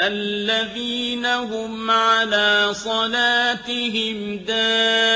الَّذِينَ هُمْ عَلَىٰ صَلَاتِهِمْ دَائِمُونَ